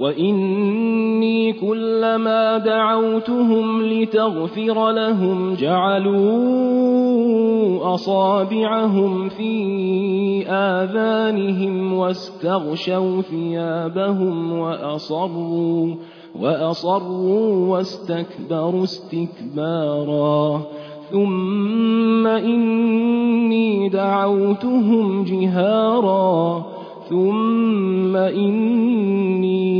وإني كلما دعوتهم لتغفر لهم جعلوا أصابعهم في آذانهم واستغشوا ثيابهم وأصروا وأصروا واستكبروا استكبارا ثم إني دعوتهم جهارا ثم إني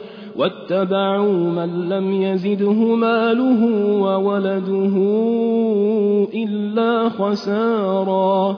واتبعوا من لم يزده ماله وولده إلا خسارا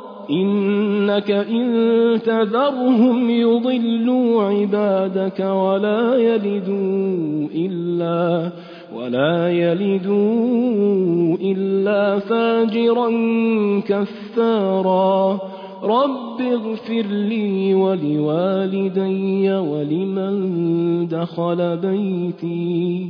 إنك إن تذرهم يضلوا عبادك ولا يلدوا إلا ولا يلدوا إلا فاجرا كفارا رب اغفر لي ولوالدي ولمن دخل بيتي